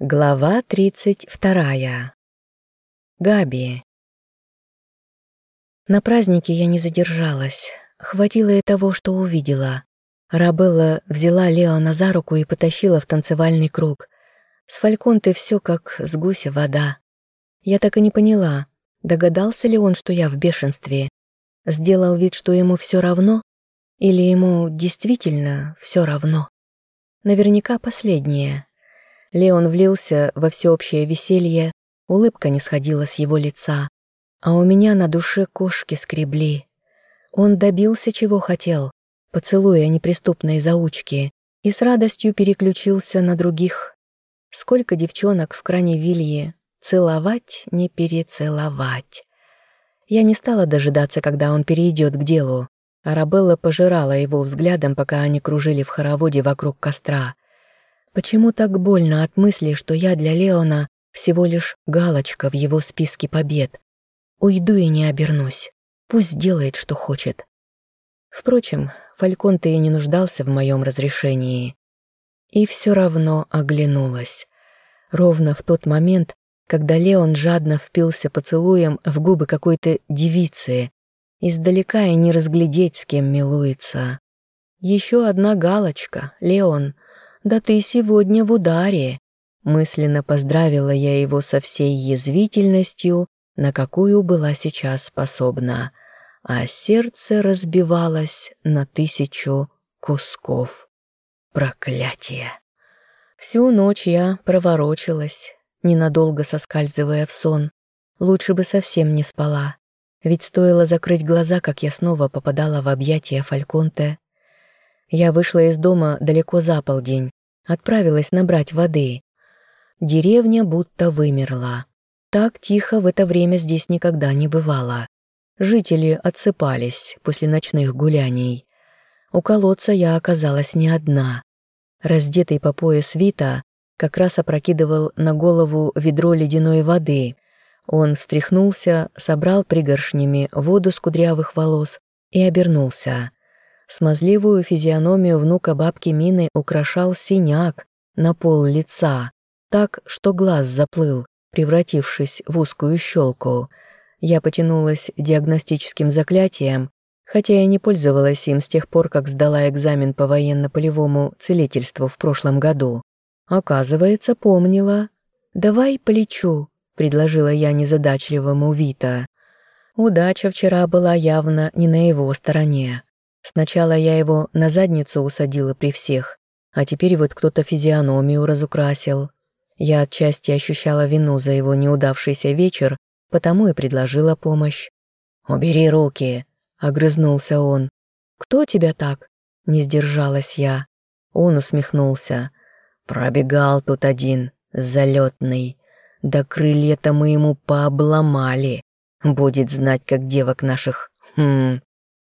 Глава 32. Габи. На празднике я не задержалась. Хватило и того, что увидела. Рабелла взяла Леона за руку и потащила в танцевальный круг. С Фальконтой все как с гуся вода. Я так и не поняла, догадался ли он, что я в бешенстве. Сделал вид, что ему все равно, или ему действительно все равно. Наверняка последнее. Леон влился во всеобщее веселье, улыбка не сходила с его лица, а у меня на душе кошки скребли. Он добился, чего хотел, поцелуя неприступной заучки, и с радостью переключился на других. Сколько девчонок в кране вилье, целовать, не перецеловать. Я не стала дожидаться, когда он перейдет к делу. Арабелла пожирала его взглядом, пока они кружили в хороводе вокруг костра. Почему так больно от мысли, что я для Леона всего лишь галочка в его списке побед? Уйду и не обернусь. Пусть делает, что хочет. Впрочем, Фальконте и не нуждался в моем разрешении. И все равно оглянулась. Ровно в тот момент, когда Леон жадно впился поцелуем в губы какой-то девицы, издалека и не разглядеть, с кем милуется. Еще одна галочка, Леон — «Да ты сегодня в ударе!» Мысленно поздравила я его со всей язвительностью, на какую была сейчас способна, а сердце разбивалось на тысячу кусков. Проклятие! Всю ночь я проворочилась, ненадолго соскальзывая в сон. Лучше бы совсем не спала, ведь стоило закрыть глаза, как я снова попадала в объятия Фальконте. Я вышла из дома далеко за полдень, отправилась набрать воды. Деревня будто вымерла. Так тихо в это время здесь никогда не бывало. Жители отсыпались после ночных гуляний. У колодца я оказалась не одна. Раздетый по пояс Вита как раз опрокидывал на голову ведро ледяной воды. Он встряхнулся, собрал пригоршнями воду с кудрявых волос и обернулся. Смазливую физиономию внука бабки Мины украшал синяк на пол лица, так, что глаз заплыл, превратившись в узкую щелку. Я потянулась диагностическим заклятием, хотя я не пользовалась им с тех пор, как сдала экзамен по военно-полевому целительству в прошлом году. Оказывается, помнила. «Давай полечу», — предложила я незадачливому Вита. Удача вчера была явно не на его стороне. Сначала я его на задницу усадила при всех, а теперь вот кто-то физиономию разукрасил. Я отчасти ощущала вину за его неудавшийся вечер, потому и предложила помощь. «Убери руки!» — огрызнулся он. «Кто тебя так?» — не сдержалась я. Он усмехнулся. «Пробегал тут один, залетный. Да крылья-то мы ему пообломали. Будет знать, как девок наших, хм,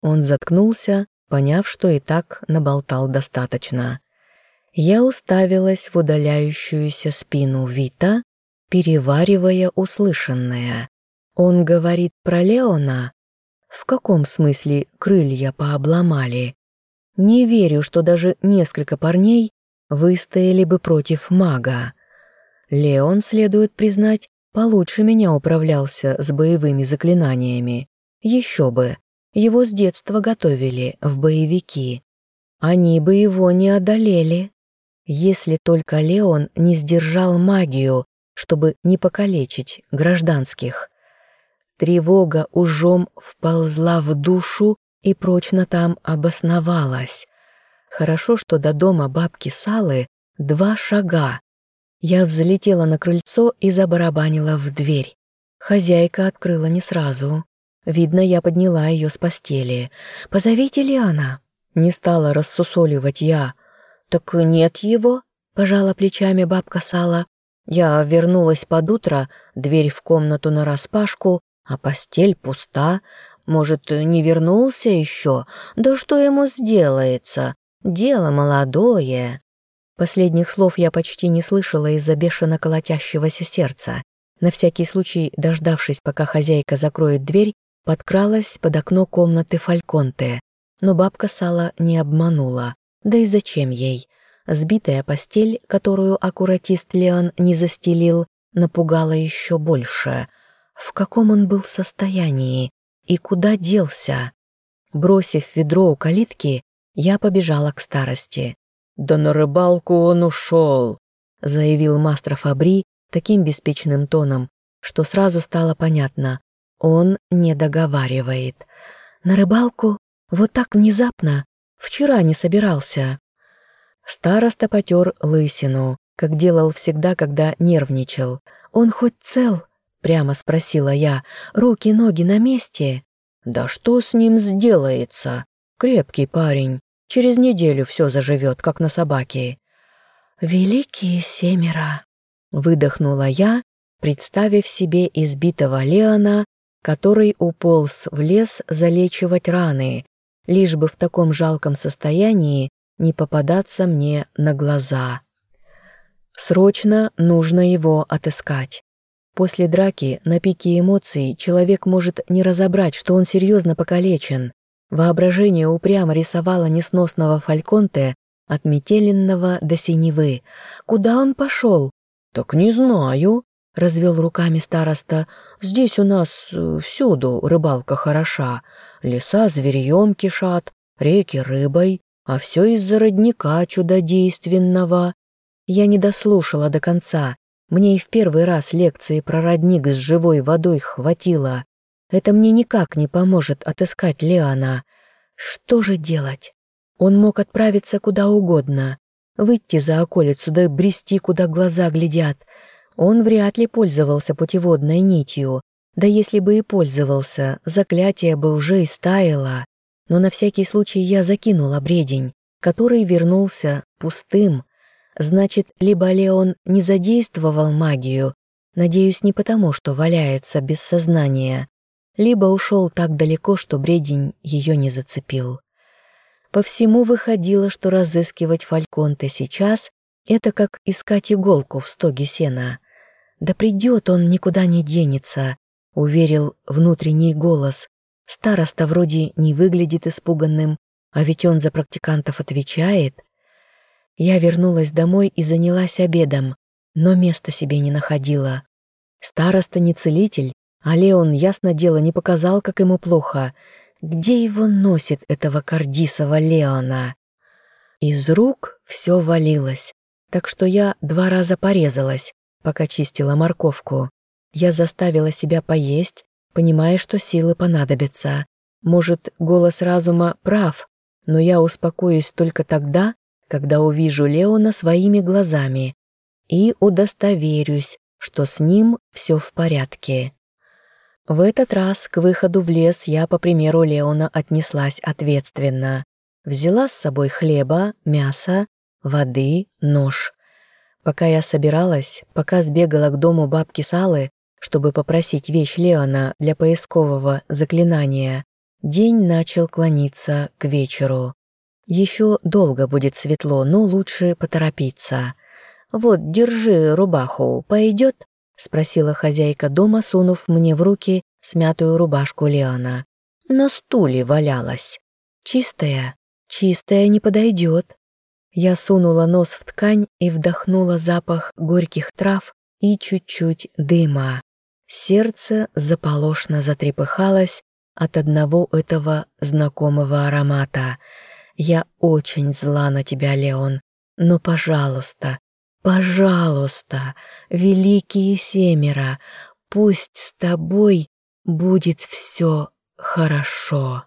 он заткнулся, поняв, что и так наболтал достаточно. Я уставилась в удаляющуюся спину Вита, переваривая услышанное. Он говорит про Леона? В каком смысле крылья пообломали? Не верю, что даже несколько парней выстояли бы против мага. Леон, следует признать, получше меня управлялся с боевыми заклинаниями. Еще бы, его с детства готовили в боевики. Они бы его не одолели, если только Леон не сдержал магию, чтобы не покалечить гражданских. Тревога ужом вползла в душу и прочно там обосновалась. Хорошо, что до дома бабки Салы два шага. Я взлетела на крыльцо и забарабанила в дверь. Хозяйка открыла не сразу. Видно, я подняла ее с постели. «Позовите Лиана!» Не стала рассусоливать я. «Так нет его?» — пожала плечами бабка Сала. Я вернулась под утро, дверь в комнату нараспашку, а постель пуста. Может, не вернулся еще? Да что ему сделается? Дело молодое. Последних слов я почти не слышала из-за бешено колотящегося сердца. На всякий случай, дождавшись, пока хозяйка закроет дверь, Подкралась под окно комнаты Фальконте, но бабка Сала не обманула. Да и зачем ей? Сбитая постель, которую аккуратист Леон не застелил, напугала еще больше. В каком он был состоянии и куда делся? Бросив ведро у калитки, я побежала к старости. «Да на рыбалку он ушел», — заявил мастер Фабри таким беспечным тоном, что сразу стало понятно. Он не договаривает. «На рыбалку? Вот так внезапно? Вчера не собирался». Староста потер лысину, как делал всегда, когда нервничал. «Он хоть цел?» — прямо спросила я. «Руки, ноги на месте?» «Да что с ним сделается? Крепкий парень. Через неделю все заживет, как на собаке». «Великие семеро!» — выдохнула я, представив себе избитого Леона, который уполз в лес залечивать раны, лишь бы в таком жалком состоянии не попадаться мне на глаза. Срочно нужно его отыскать. После драки на пике эмоций человек может не разобрать, что он серьезно покалечен. Воображение упрямо рисовало несносного фальконте от метеленного до синевы. Куда он пошел? Так не знаю, развел руками староста. Здесь у нас э, всюду рыбалка хороша. Леса зверьем кишат, реки рыбой, а все из-за родника чудодейственного. Я не дослушала до конца. Мне и в первый раз лекции про родник с живой водой хватило. Это мне никак не поможет отыскать Леона. Что же делать? Он мог отправиться куда угодно, выйти за околицу да брести, куда глаза глядят. Он вряд ли пользовался путеводной нитью, да если бы и пользовался, заклятие бы уже истаяло. Но на всякий случай я закинула бредень, который вернулся пустым, Значит, либо Леон не задействовал магию, надеюсь, не потому, что валяется без сознания, либо ушел так далеко, что бредень ее не зацепил. По всему выходило, что разыскивать Фальконте сейчас — это как искать иголку в стоге сена. «Да придет он, никуда не денется», — уверил внутренний голос. Староста вроде не выглядит испуганным, а ведь он за практикантов отвечает — я вернулась домой и занялась обедом, но места себе не находила. Староста не целитель, а Леон, ясно дело, не показал, как ему плохо. Где его носит этого Кардисова Леона? Из рук все валилось, так что я два раза порезалась, пока чистила морковку. Я заставила себя поесть, понимая, что силы понадобятся. Может, голос разума прав, но я успокоюсь только тогда, когда увижу Леона своими глазами и удостоверюсь, что с ним все в порядке. В этот раз к выходу в лес я, по примеру Леона, отнеслась ответственно. Взяла с собой хлеба, мяса, воды, нож. Пока я собиралась, пока сбегала к дому бабки Салы, чтобы попросить вещь Леона для поискового заклинания, день начал клониться к вечеру. Еще долго будет светло, но лучше поторопиться. «Вот, держи рубаху, пойдет?» — спросила хозяйка дома, сунув мне в руки смятую рубашку Лиана. На стуле валялась. «Чистая? Чистая не подойдет». Я сунула нос в ткань и вдохнула запах горьких трав и чуть-чуть дыма. Сердце заполошно затрепыхалось от одного этого знакомого аромата — я очень зла на тебя, Леон, но, пожалуйста, пожалуйста, великие семеро, пусть с тобой будет все хорошо.